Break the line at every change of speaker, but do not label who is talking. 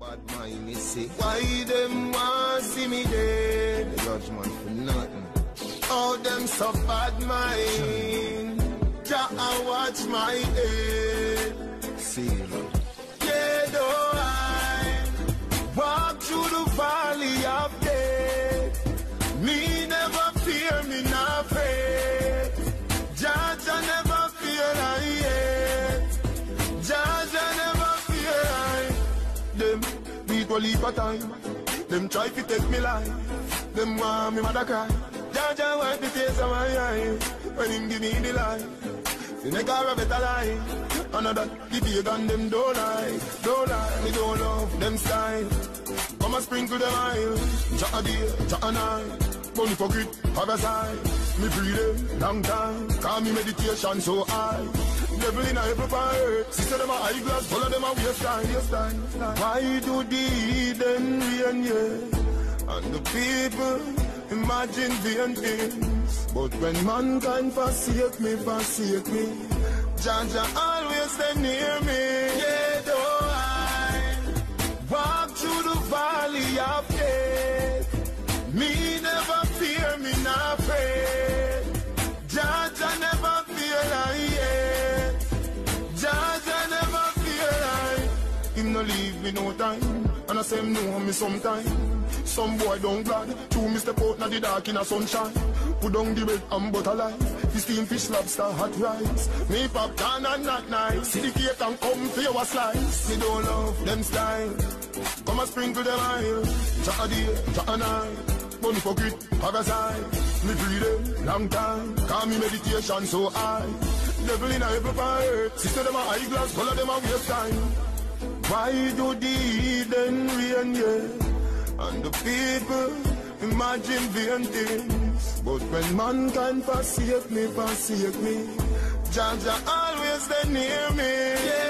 Bad mind, me say. Why them want see me dead? Judgment for nothing. All them so bad mind. Ja, I watch my head. See, Lord. Yeah, though I walk through the valley of death. Me never fear, me people leave a time. Them try to take me life. Them want me mother cry. I wipe the tears of my eye. When him give me the life. You make her a better life. Another the pagan them don't lie, don't lie. Me don't love them style. Come and sprinkle them oil. Jack a day, jack a night. Money pocket, have a side. Me them long time. Call me meditation so high. Devil in every part. Sister them a eyeglass, follow them a waistline, waistline. Why do the heathen rain, yeah? And the people imagine vain things. But when mankind forsake me, forsake me, Jah Jah always stay near me. Him no leave me no time, and I say him know me sometime. Some boy don't glad, two me step out na the dark in a sunshine. Put down the bread and butter life. The steam fish, lobster, hot rice. Me popcorn and not nice. See the cake and come for your slice. Me don't love them style. Come and sprinkle them oil. Chat a day, chat a night. Money for grit, side. Me breathe them long time. Call me meditation so high. Devil in a every part. Sister them a eyeglass, color them a waistline. Why do the heathen rain, yeah? And the people imagine vain things. But when mankind forsake me, forsake me, Jah Jah always there near me.